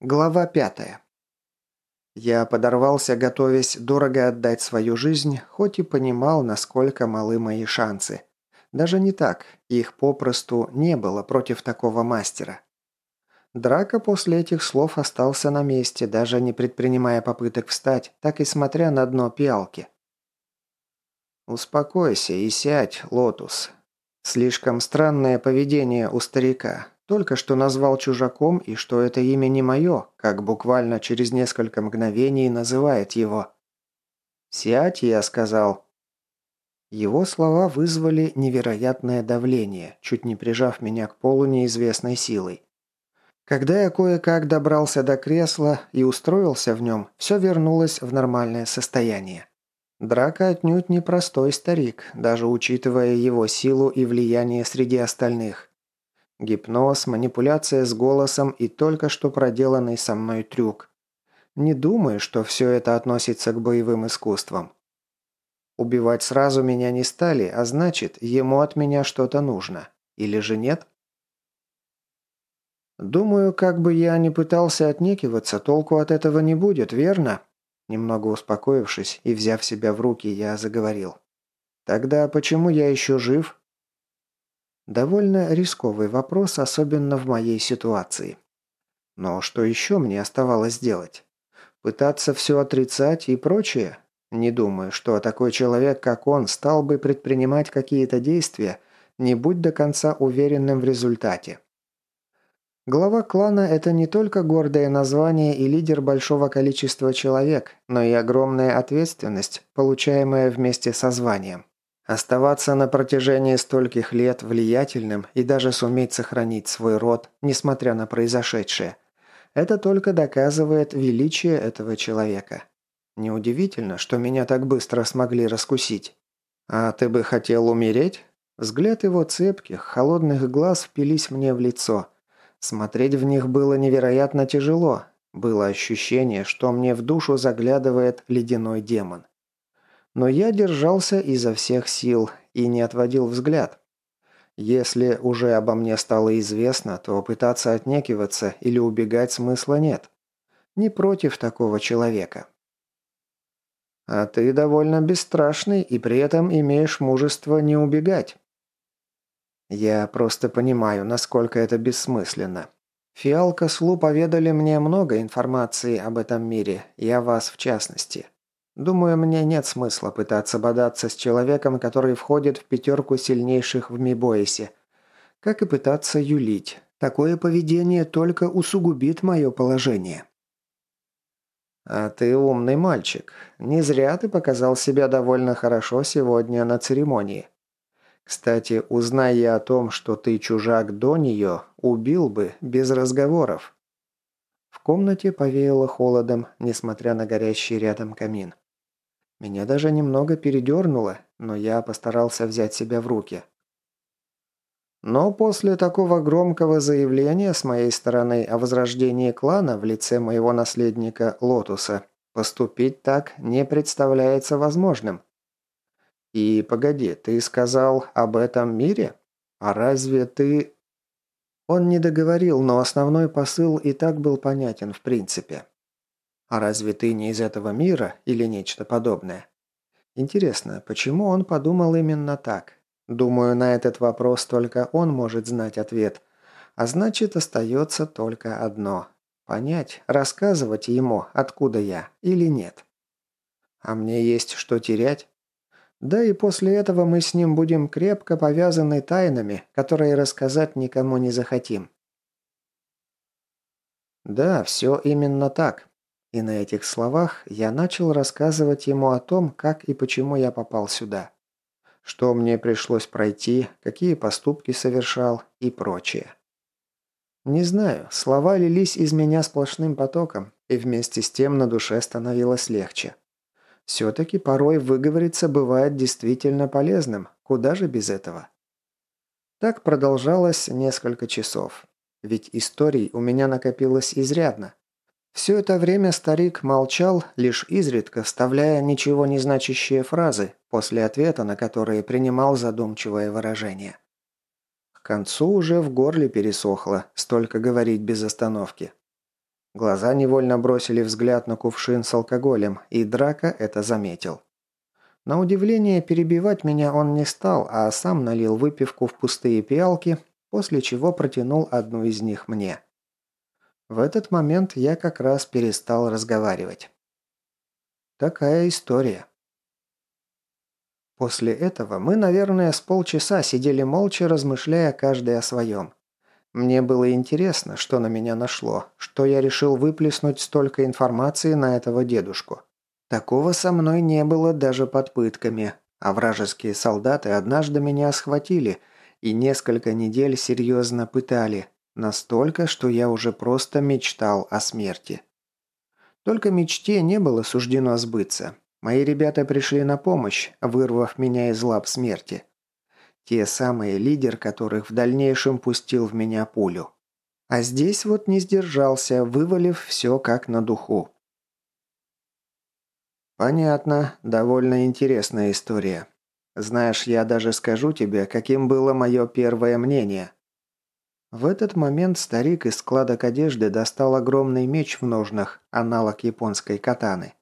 Глава пятая. Я подорвался, готовясь дорого отдать свою жизнь, хоть и понимал, насколько малы мои шансы. Даже не так, их попросту не было против такого мастера. Драко после этих слов остался на месте, даже не предпринимая попыток встать, так и смотря на дно пиалки. «Успокойся и сядь, Лотус. Слишком странное поведение у старика. Только что назвал чужаком и что это имя не мое, как буквально через несколько мгновений называет его. «Сядь», я сказал. Его слова вызвали невероятное давление, чуть не прижав меня к полу неизвестной силой. Когда я кое-как добрался до кресла и устроился в нем, все вернулось в нормальное состояние. Драка отнюдь не простой старик, даже учитывая его силу и влияние среди остальных. Гипноз, манипуляция с голосом и только что проделанный со мной трюк. Не думаю, что все это относится к боевым искусствам. Убивать сразу меня не стали, а значит, ему от меня что-то нужно. Или же нет? Думаю, как бы я ни пытался отнекиваться, толку от этого не будет, верно? Немного успокоившись и взяв себя в руки, я заговорил. Тогда почему я еще жив? Довольно рисковый вопрос, особенно в моей ситуации. Но что еще мне оставалось делать? Пытаться все отрицать и прочее? Не думаю, что такой человек, как он, стал бы предпринимать какие-то действия, не будь до конца уверенным в результате. Глава клана – это не только гордое название и лидер большого количества человек, но и огромная ответственность, получаемая вместе со званием. Оставаться на протяжении стольких лет влиятельным и даже суметь сохранить свой род, несмотря на произошедшее, это только доказывает величие этого человека. Неудивительно, что меня так быстро смогли раскусить. «А ты бы хотел умереть?» Взгляд его цепких, холодных глаз впились мне в лицо. Смотреть в них было невероятно тяжело. Было ощущение, что мне в душу заглядывает ледяной демон. Но я держался изо всех сил и не отводил взгляд. Если уже обо мне стало известно, то пытаться отнекиваться или убегать смысла нет. Не против такого человека. А ты довольно бесстрашный и при этом имеешь мужество не убегать. Я просто понимаю, насколько это бессмысленно. Фиалка с Лу поведали мне много информации об этом мире, и о вас в частности. Думаю, мне нет смысла пытаться бодаться с человеком, который входит в пятерку сильнейших в Мибоисе. Как и пытаться юлить. Такое поведение только усугубит мое положение. «А ты умный мальчик. Не зря ты показал себя довольно хорошо сегодня на церемонии. Кстати, узнай я о том, что ты чужак до нее, убил бы без разговоров». В комнате повеяло холодом, несмотря на горящий рядом камин. Меня даже немного передернуло, но я постарался взять себя в руки. Но после такого громкого заявления с моей стороны о возрождении клана в лице моего наследника Лотуса поступить так не представляется возможным. И погоди, ты сказал об этом мире? А разве ты... Он не договорил, но основной посыл и так был понятен в принципе. А разве ты не из этого мира или нечто подобное? Интересно, почему он подумал именно так? Думаю, на этот вопрос только он может знать ответ. А значит, остается только одно. Понять, рассказывать ему, откуда я, или нет. А мне есть что терять? Да и после этого мы с ним будем крепко повязаны тайнами, которые рассказать никому не захотим. Да, все именно так. И на этих словах я начал рассказывать ему о том, как и почему я попал сюда. Что мне пришлось пройти, какие поступки совершал и прочее. Не знаю, слова лились из меня сплошным потоком, и вместе с тем на душе становилось легче. Все-таки порой выговориться бывает действительно полезным, куда же без этого. Так продолжалось несколько часов. Ведь историй у меня накопилось изрядно. Все это время старик молчал, лишь изредка вставляя ничего не значащие фразы, после ответа на которые принимал задумчивое выражение. К концу уже в горле пересохло, столько говорить без остановки. Глаза невольно бросили взгляд на кувшин с алкоголем, и Драка это заметил. На удивление, перебивать меня он не стал, а сам налил выпивку в пустые пиалки, после чего протянул одну из них мне. В этот момент я как раз перестал разговаривать. Такая история. После этого мы, наверное, с полчаса сидели молча, размышляя каждый о своем. Мне было интересно, что на меня нашло, что я решил выплеснуть столько информации на этого дедушку. Такого со мной не было даже под пытками, а вражеские солдаты однажды меня схватили и несколько недель серьезно пытали, настолько, что я уже просто мечтал о смерти. Только мечте не было суждено сбыться. Мои ребята пришли на помощь, вырвав меня из лап смерти. Те самые лидер, которых в дальнейшем пустил в меня пулю. А здесь вот не сдержался, вывалив все как на духу. Понятно, довольно интересная история. Знаешь, я даже скажу тебе, каким было мое первое мнение. В этот момент старик из складок одежды достал огромный меч в ножнах, аналог японской катаны.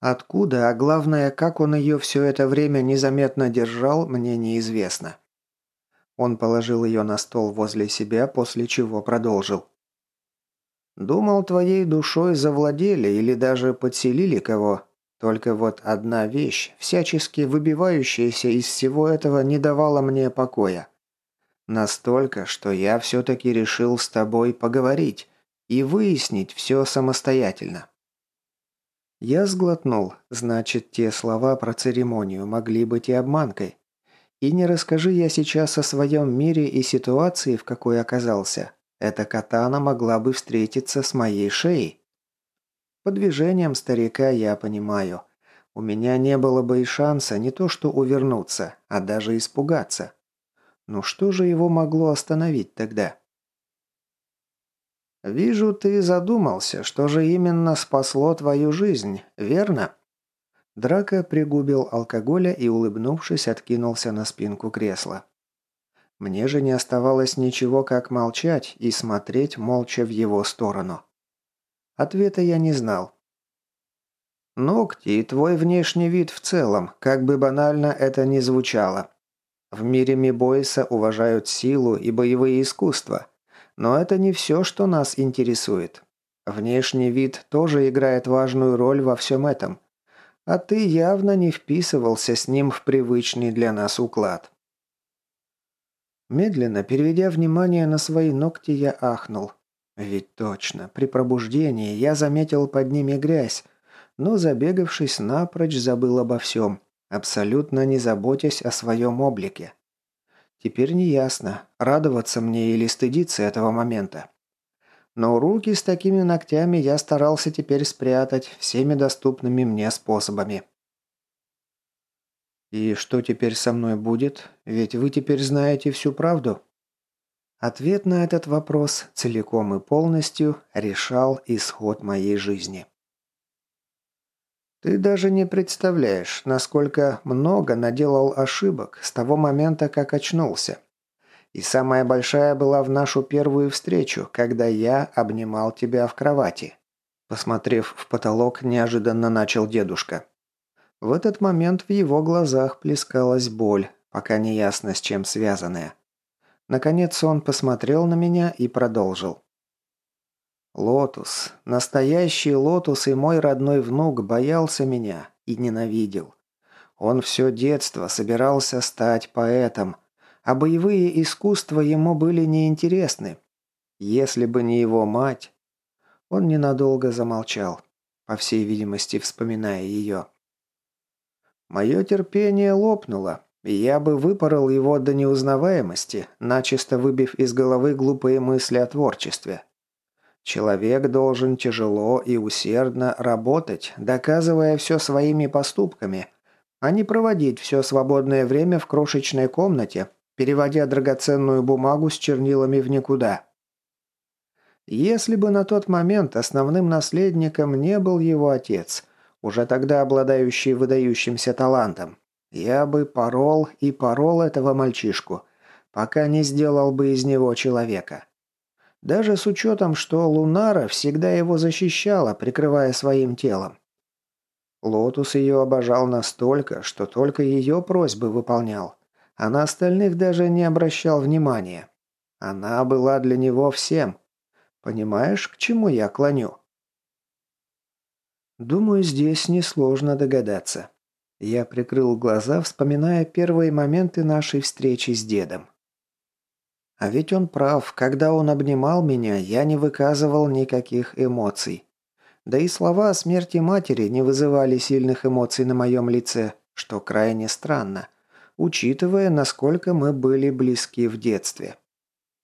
Откуда, а главное, как он ее все это время незаметно держал, мне неизвестно. Он положил ее на стол возле себя, после чего продолжил. «Думал, твоей душой завладели или даже подселили кого. Только вот одна вещь, всячески выбивающаяся из всего этого, не давала мне покоя. Настолько, что я все-таки решил с тобой поговорить и выяснить все самостоятельно. Я сглотнул, значит, те слова про церемонию могли быть и обманкой. И не расскажи я сейчас о своем мире и ситуации, в какой оказался, эта катана могла бы встретиться с моей шеей. По движениям старика я понимаю. У меня не было бы и шанса не то что увернуться, а даже испугаться. Но что же его могло остановить тогда? «Вижу, ты задумался, что же именно спасло твою жизнь, верно?» Драко пригубил алкоголя и, улыбнувшись, откинулся на спинку кресла. Мне же не оставалось ничего, как молчать и смотреть молча в его сторону. Ответа я не знал. «Ногти и твой внешний вид в целом, как бы банально это ни звучало. В мире Мибоиса уважают силу и боевые искусства. Но это не все, что нас интересует. Внешний вид тоже играет важную роль во всем этом. А ты явно не вписывался с ним в привычный для нас уклад. Медленно, переведя внимание на свои ногти, я ахнул. Ведь точно, при пробуждении я заметил под ними грязь, но, забегавшись напрочь, забыл обо всем, абсолютно не заботясь о своем облике. Теперь неясно, радоваться мне или стыдиться этого момента. Но руки с такими ногтями я старался теперь спрятать всеми доступными мне способами. «И что теперь со мной будет? Ведь вы теперь знаете всю правду?» Ответ на этот вопрос целиком и полностью решал исход моей жизни. Ты даже не представляешь, насколько много наделал ошибок с того момента, как очнулся. И самая большая была в нашу первую встречу, когда я обнимал тебя в кровати. Посмотрев в потолок, неожиданно начал дедушка. В этот момент в его глазах плескалась боль, пока не ясно с чем связанная. Наконец он посмотрел на меня и продолжил. Лотус, настоящий Лотус и мой родной внук боялся меня и ненавидел. Он все детство собирался стать поэтом, а боевые искусства ему были неинтересны. Если бы не его мать... Он ненадолго замолчал, по всей видимости, вспоминая ее. Мое терпение лопнуло, и я бы выпорол его до неузнаваемости, начисто выбив из головы глупые мысли о творчестве. Человек должен тяжело и усердно работать, доказывая все своими поступками, а не проводить все свободное время в крошечной комнате, переводя драгоценную бумагу с чернилами в никуда. Если бы на тот момент основным наследником не был его отец, уже тогда обладающий выдающимся талантом, я бы порол и порол этого мальчишку, пока не сделал бы из него человека. Даже с учетом, что Лунара всегда его защищала, прикрывая своим телом. Лотус ее обожал настолько, что только ее просьбы выполнял, а на остальных даже не обращал внимания. Она была для него всем. Понимаешь, к чему я клоню? Думаю, здесь несложно догадаться. Я прикрыл глаза, вспоминая первые моменты нашей встречи с дедом. А ведь он прав, когда он обнимал меня, я не выказывал никаких эмоций. Да и слова о смерти матери не вызывали сильных эмоций на моем лице, что крайне странно, учитывая, насколько мы были близки в детстве.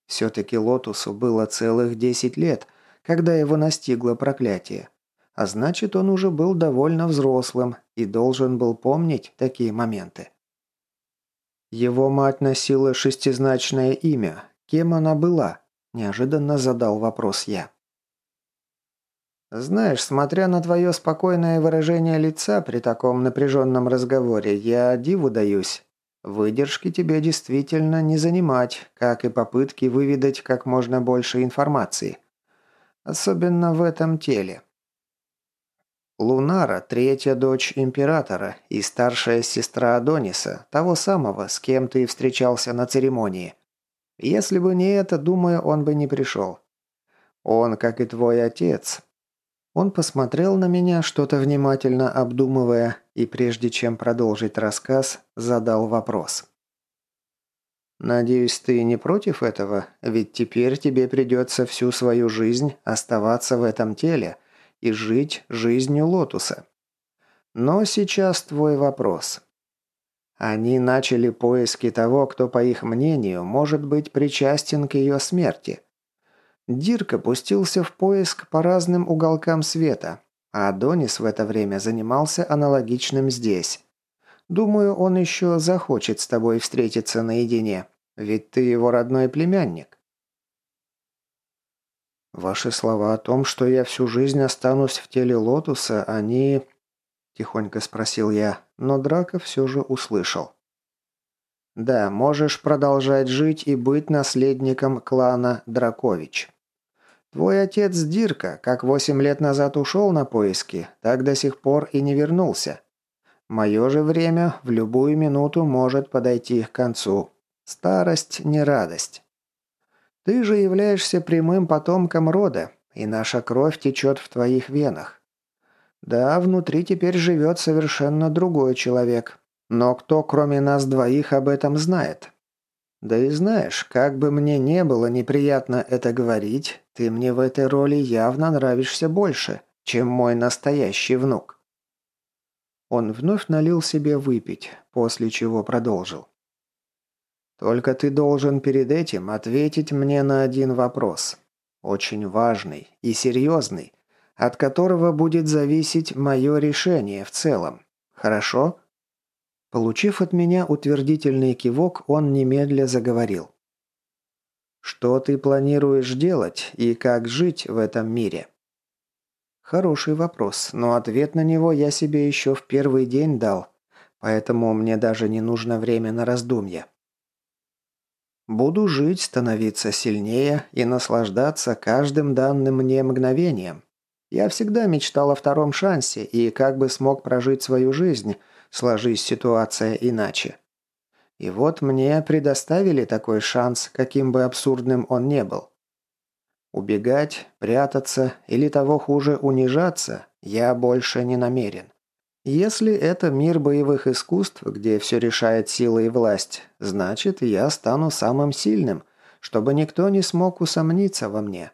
Все-таки Лотусу было целых 10 лет, когда его настигло проклятие. А значит, он уже был довольно взрослым и должен был помнить такие моменты. Его мать носила шестизначное имя. Кем она была? Неожиданно задал вопрос я. «Знаешь, смотря на твое спокойное выражение лица при таком напряженном разговоре, я диву даюсь. Выдержки тебе действительно не занимать, как и попытки выведать как можно больше информации. Особенно в этом теле. Лунара – третья дочь императора и старшая сестра Адониса, того самого, с кем ты встречался на церемонии. Если бы не это, думаю, он бы не пришел. Он, как и твой отец. Он посмотрел на меня, что-то внимательно обдумывая, и прежде чем продолжить рассказ, задал вопрос. «Надеюсь, ты не против этого? Ведь теперь тебе придется всю свою жизнь оставаться в этом теле» и жить жизнью Лотуса. Но сейчас твой вопрос. Они начали поиски того, кто, по их мнению, может быть причастен к ее смерти. Дирк пустился в поиск по разным уголкам света, а Адонис в это время занимался аналогичным здесь. Думаю, он еще захочет с тобой встретиться наедине, ведь ты его родной племянник. Ваши слова о том, что я всю жизнь останусь в теле Лотуса, они...» Тихонько спросил я, но Драко все же услышал. «Да, можешь продолжать жить и быть наследником клана Дракович. Твой отец Дирк, как восемь лет назад ушел на поиски, так до сих пор и не вернулся. Мое же время в любую минуту может подойти к концу. Старость не радость. Ты же являешься прямым потомком рода, и наша кровь течет в твоих венах. Да, внутри теперь живет совершенно другой человек. Но кто, кроме нас двоих, об этом знает? Да и знаешь, как бы мне не было неприятно это говорить, ты мне в этой роли явно нравишься больше, чем мой настоящий внук. Он вновь налил себе выпить, после чего продолжил. Только ты должен перед этим ответить мне на один вопрос. Очень важный и серьезный, от которого будет зависеть мое решение в целом. Хорошо?» Получив от меня утвердительный кивок, он немедля заговорил. «Что ты планируешь делать и как жить в этом мире?» Хороший вопрос, но ответ на него я себе еще в первый день дал, поэтому мне даже не нужно время на раздумья. Буду жить, становиться сильнее и наслаждаться каждым данным мне мгновением. Я всегда мечтал о втором шансе и как бы смог прожить свою жизнь, сложись ситуация иначе. И вот мне предоставили такой шанс, каким бы абсурдным он не был. Убегать, прятаться или того хуже унижаться я больше не намерен. Если это мир боевых искусств, где все решает сила и власть, значит, я стану самым сильным, чтобы никто не смог усомниться во мне.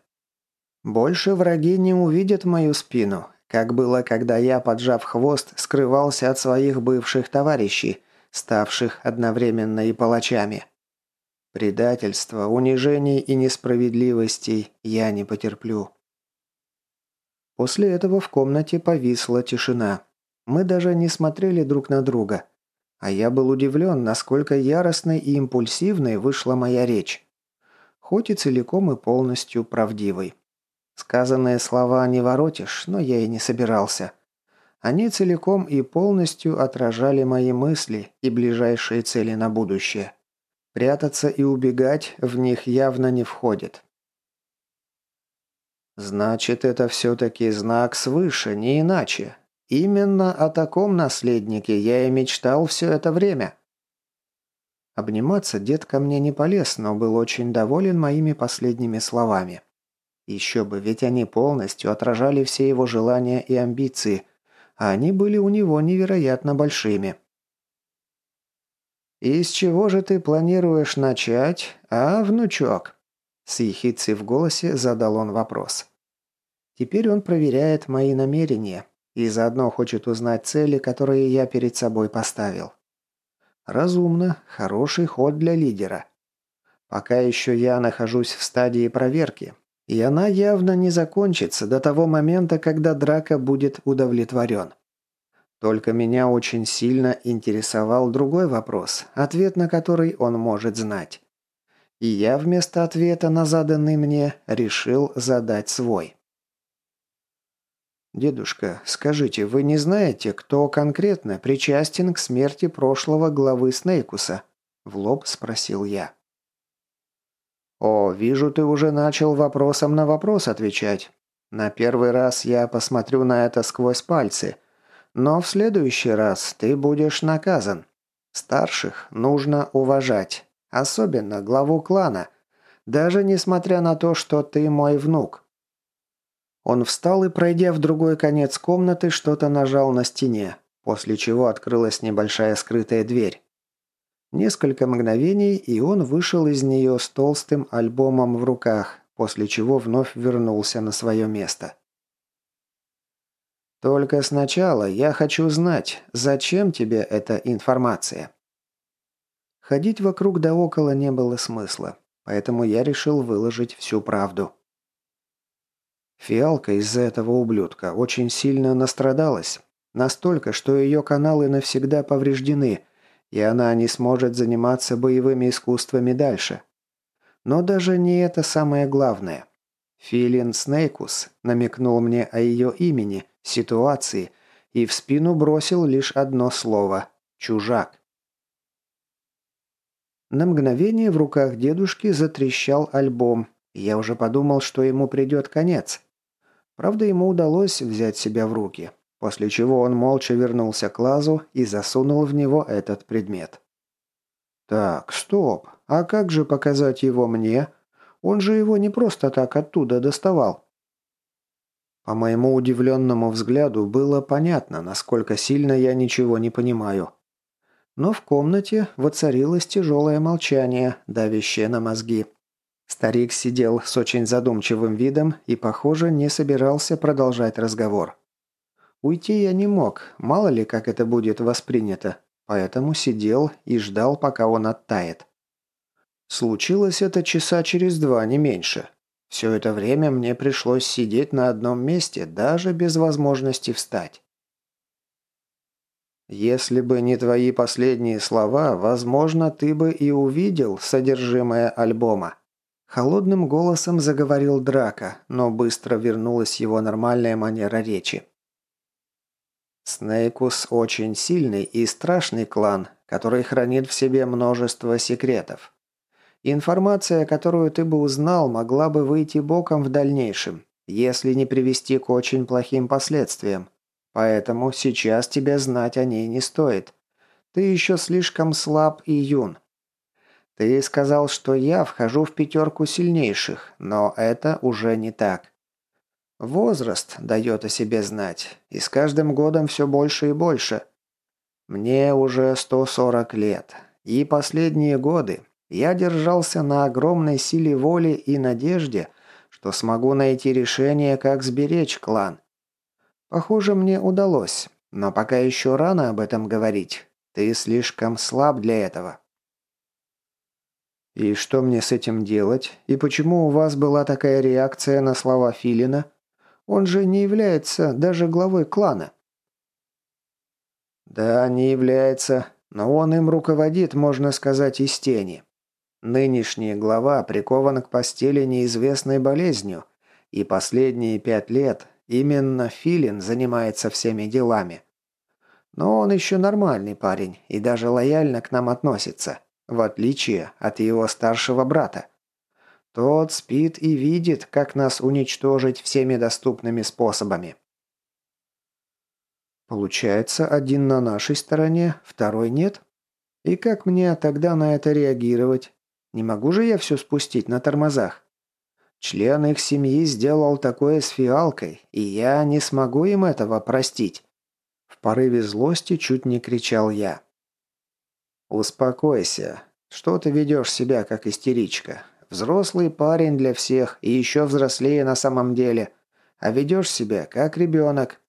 Больше враги не увидят мою спину, как было, когда я, поджав хвост, скрывался от своих бывших товарищей, ставших одновременно и палачами. Предательства, унижений и несправедливостей я не потерплю. После этого в комнате повисла тишина. Мы даже не смотрели друг на друга. А я был удивлен, насколько яростной и импульсивной вышла моя речь. Хоть и целиком и полностью правдивой. Сказанные слова не воротишь, но я и не собирался. Они целиком и полностью отражали мои мысли и ближайшие цели на будущее. Прятаться и убегать в них явно не входит. Значит, это все-таки знак свыше, не иначе. Именно о таком наследнике я и мечтал все это время. Обниматься дед ко мне не полез, но был очень доволен моими последними словами. Еще бы, ведь они полностью отражали все его желания и амбиции, а они были у него невероятно большими. «И с чего же ты планируешь начать, а, внучок?» С ехицей в голосе задал он вопрос. Теперь он проверяет мои намерения и заодно хочет узнать цели, которые я перед собой поставил. Разумно, хороший ход для лидера. Пока еще я нахожусь в стадии проверки, и она явно не закончится до того момента, когда драка будет удовлетворен. Только меня очень сильно интересовал другой вопрос, ответ на который он может знать. И я вместо ответа на заданный мне решил задать свой. «Дедушка, скажите, вы не знаете, кто конкретно причастен к смерти прошлого главы Снейкуса?» В лоб спросил я. «О, вижу, ты уже начал вопросом на вопрос отвечать. На первый раз я посмотрю на это сквозь пальцы. Но в следующий раз ты будешь наказан. Старших нужно уважать, особенно главу клана, даже несмотря на то, что ты мой внук. Он встал и, пройдя в другой конец комнаты, что-то нажал на стене, после чего открылась небольшая скрытая дверь. Несколько мгновений, и он вышел из нее с толстым альбомом в руках, после чего вновь вернулся на свое место. «Только сначала я хочу знать, зачем тебе эта информация?» Ходить вокруг да около не было смысла, поэтому я решил выложить всю правду. Фиалка из-за этого ублюдка очень сильно настрадалась. Настолько, что ее каналы навсегда повреждены, и она не сможет заниматься боевыми искусствами дальше. Но даже не это самое главное. Филин Снейкус намекнул мне о ее имени, ситуации, и в спину бросил лишь одно слово – «чужак». На мгновение в руках дедушки затрещал альбом, я уже подумал, что ему придет конец. Правда, ему удалось взять себя в руки, после чего он молча вернулся к лазу и засунул в него этот предмет. «Так, стоп. А как же показать его мне? Он же его не просто так оттуда доставал». По моему удивленному взгляду было понятно, насколько сильно я ничего не понимаю. Но в комнате воцарилось тяжелое молчание, давящее на мозги. Старик сидел с очень задумчивым видом и, похоже, не собирался продолжать разговор. Уйти я не мог, мало ли как это будет воспринято, поэтому сидел и ждал, пока он оттает. Случилось это часа через два, не меньше. Все это время мне пришлось сидеть на одном месте, даже без возможности встать. Если бы не твои последние слова, возможно, ты бы и увидел содержимое альбома. Холодным голосом заговорил Драка, но быстро вернулась его нормальная манера речи. Снейкус очень сильный и страшный клан, который хранит в себе множество секретов. Информация, которую ты бы узнал, могла бы выйти боком в дальнейшем, если не привести к очень плохим последствиям. Поэтому сейчас тебе знать о ней не стоит. Ты еще слишком слаб и юн. Ты сказал, что я вхожу в пятерку сильнейших, но это уже не так. Возраст дает о себе знать, и с каждым годом все больше и больше. Мне уже 140 лет, и последние годы я держался на огромной силе воли и надежде, что смогу найти решение, как сберечь клан. Похоже, мне удалось, но пока еще рано об этом говорить. Ты слишком слаб для этого. «И что мне с этим делать? И почему у вас была такая реакция на слова Филина? Он же не является даже главой клана». «Да, не является, но он им руководит, можно сказать, из тени. Нынешний глава прикован к постели неизвестной болезнью, и последние пять лет именно Филин занимается всеми делами. Но он еще нормальный парень и даже лояльно к нам относится в отличие от его старшего брата. Тот спит и видит, как нас уничтожить всеми доступными способами. Получается, один на нашей стороне, второй нет? И как мне тогда на это реагировать? Не могу же я все спустить на тормозах? Член их семьи сделал такое с фиалкой, и я не смогу им этого простить. В порыве злости чуть не кричал я. «Успокойся. Что ты ведешь себя, как истеричка? Взрослый парень для всех, и еще взрослее на самом деле. А ведешь себя, как ребенок».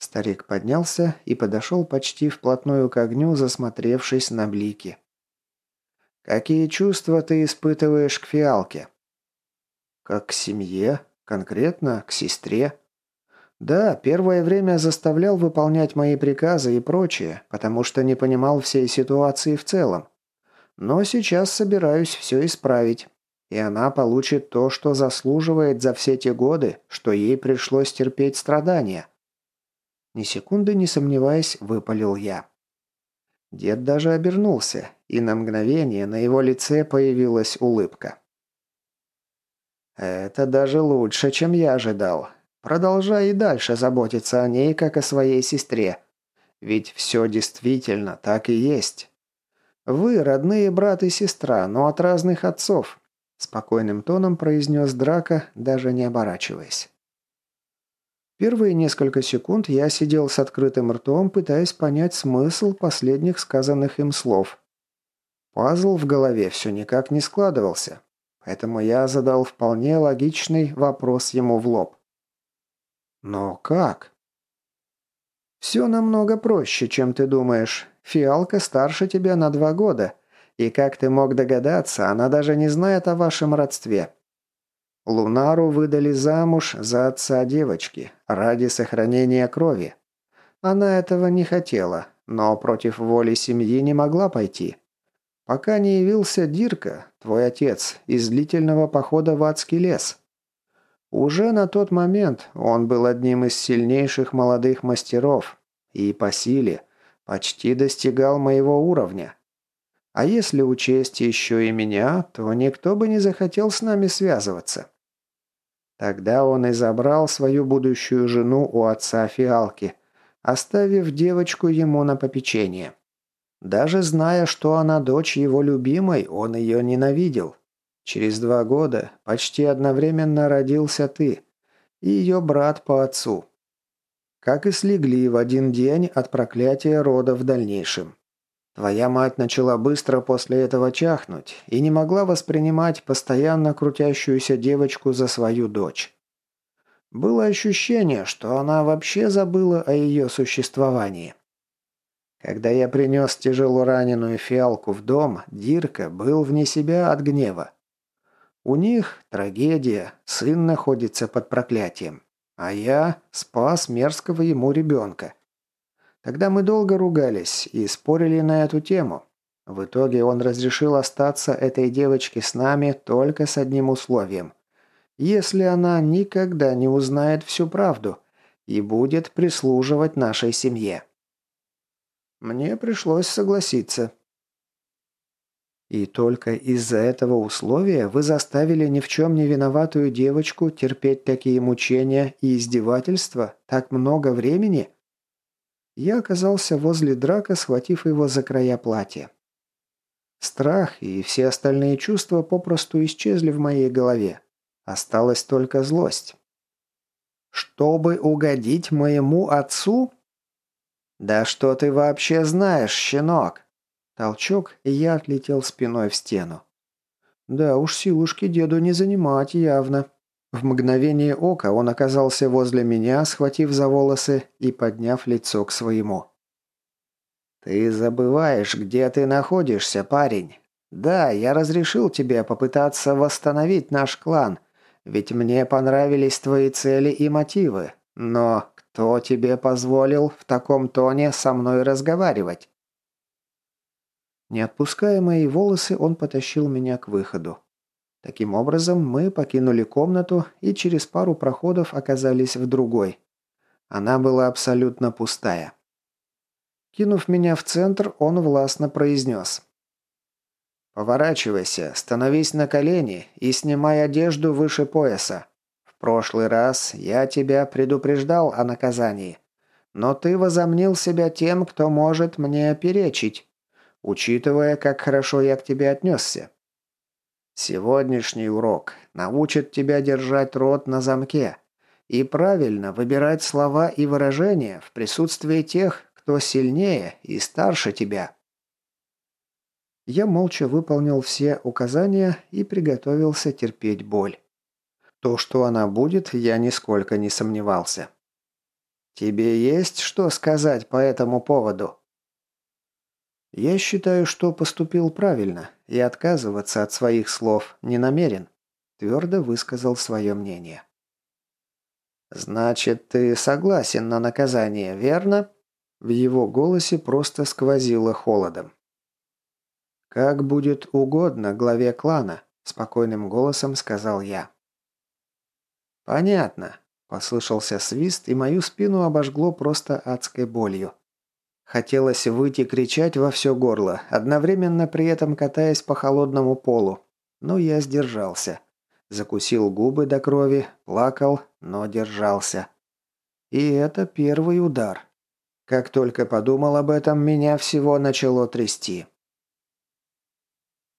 Старик поднялся и подошел почти вплотную к огню, засмотревшись на блики. «Какие чувства ты испытываешь к фиалке?» Как к семье? Конкретно к сестре? Да, первое время заставлял выполнять мои приказы и прочее, потому что не понимал всей ситуации в целом. Но сейчас собираюсь все исправить. И она получит то, что заслуживает за все те годы, что ей пришлось терпеть страдания. Ни секунды не сомневаясь, выпалил я. Дед даже обернулся, и на мгновение на его лице появилась улыбка. «Это даже лучше, чем я ожидал. Продолжай и дальше заботиться о ней, как о своей сестре. Ведь все действительно так и есть. Вы родные брат и сестра, но от разных отцов», – спокойным тоном произнес Драка, даже не оборачиваясь. Первые несколько секунд я сидел с открытым ртом, пытаясь понять смысл последних сказанных им слов. Пазл в голове все никак не складывался. Поэтому я задал вполне логичный вопрос ему в лоб. «Но как?» «Все намного проще, чем ты думаешь. Фиалка старше тебя на два года. И как ты мог догадаться, она даже не знает о вашем родстве. Лунару выдали замуж за отца девочки ради сохранения крови. Она этого не хотела, но против воли семьи не могла пойти. Пока не явился Дирка, твой отец, из длительного похода в адский лес. Уже на тот момент он был одним из сильнейших молодых мастеров и по силе почти достигал моего уровня. А если учесть еще и меня, то никто бы не захотел с нами связываться. Тогда он и забрал свою будущую жену у отца Фиалки, оставив девочку ему на попечение. Даже зная, что она дочь его любимой, он ее ненавидел. Через два года почти одновременно родился ты и ее брат по отцу. Как и слегли в один день от проклятия рода в дальнейшем. Твоя мать начала быстро после этого чахнуть и не могла воспринимать постоянно крутящуюся девочку за свою дочь. Было ощущение, что она вообще забыла о ее существовании. Когда я принес тяжело раненую фиалку в дом, Дирка был вне себя от гнева. У них трагедия, сын находится под проклятием, а я спас мерзкого ему ребенка. Тогда мы долго ругались и спорили на эту тему. В итоге он разрешил остаться этой девочке с нами только с одним условием. Если она никогда не узнает всю правду и будет прислуживать нашей семье. Мне пришлось согласиться. И только из-за этого условия вы заставили ни в чем не виноватую девочку терпеть такие мучения и издевательства так много времени? Я оказался возле драка, схватив его за края платья. Страх и все остальные чувства попросту исчезли в моей голове. Осталась только злость. «Чтобы угодить моему отцу?» «Да что ты вообще знаешь, щенок?» Толчок, и я отлетел спиной в стену. Да уж, силушки деду не занимать явно. В мгновение ока он оказался возле меня, схватив за волосы и подняв лицо к своему. «Ты забываешь, где ты находишься, парень. Да, я разрешил тебе попытаться восстановить наш клан, ведь мне понравились твои цели и мотивы, но кто тебе позволил в таком тоне со мной разговаривать?» Не отпуская мои волосы, он потащил меня к выходу. Таким образом, мы покинули комнату и через пару проходов оказались в другой. Она была абсолютно пустая. Кинув меня в центр, он властно произнес. Поворачивайся, становись на колени и снимай одежду выше пояса. В прошлый раз я тебя предупреждал о наказании. Но ты возомнил себя тем, кто может мне перечить, учитывая, как хорошо я к тебе отнесся. Сегодняшний урок научит тебя держать рот на замке и правильно выбирать слова и выражения в присутствии тех, кто сильнее и старше тебя. Я молча выполнил все указания и приготовился терпеть боль. То, что она будет, я нисколько не сомневался. «Тебе есть что сказать по этому поводу?» «Я считаю, что поступил правильно и отказываться от своих слов не намерен», твердо высказал свое мнение. «Значит, ты согласен на наказание, верно?» В его голосе просто сквозило холодом. «Как будет угодно главе клана», – спокойным голосом сказал я. «Понятно», – послышался свист, и мою спину обожгло просто адской болью. Хотелось выйти кричать во все горло, одновременно при этом катаясь по холодному полу. Но я сдержался. Закусил губы до крови, плакал, но держался. И это первый удар. Как только подумал об этом, меня всего начало трясти.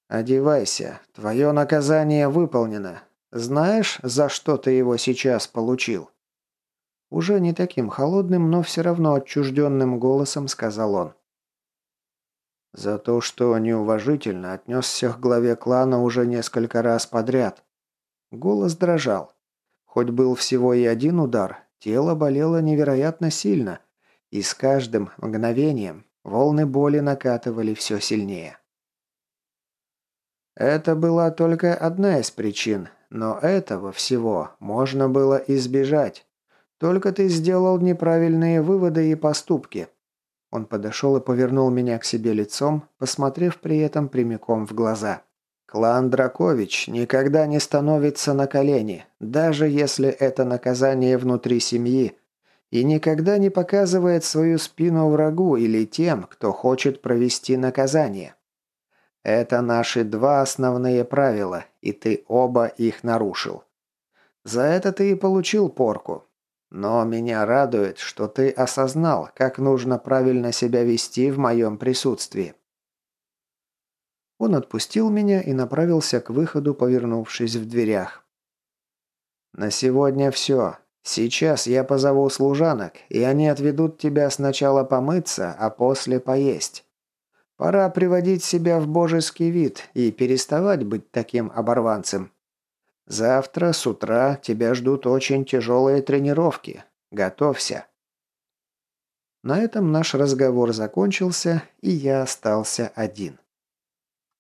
«Одевайся. Твое наказание выполнено. Знаешь, за что ты его сейчас получил?» Уже не таким холодным, но все равно отчужденным голосом сказал он. «За то, что неуважительно отнесся к главе клана уже несколько раз подряд». Голос дрожал. Хоть был всего и один удар, тело болело невероятно сильно, и с каждым мгновением волны боли накатывали все сильнее. Это была только одна из причин, но этого всего можно было избежать. Только ты сделал неправильные выводы и поступки. Он подошел и повернул меня к себе лицом, посмотрев при этом прямиком в глаза. Клан Дракович никогда не становится на колени, даже если это наказание внутри семьи, и никогда не показывает свою спину врагу или тем, кто хочет провести наказание. Это наши два основные правила, и ты оба их нарушил. За это ты и получил порку. Но меня радует, что ты осознал, как нужно правильно себя вести в моем присутствии. Он отпустил меня и направился к выходу, повернувшись в дверях. «На сегодня все. Сейчас я позову служанок, и они отведут тебя сначала помыться, а после поесть. Пора приводить себя в божеский вид и переставать быть таким оборванцем. Завтра с утра тебя ждут очень тяжелые тренировки. Готовься. На этом наш разговор закончился, и я остался один.